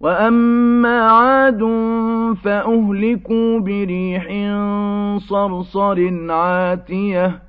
وَأَمَّا عَادٌ فَأُهْلِكُوا بِرِيحٍ صَرْصَرٍ عَاتِيَةٍ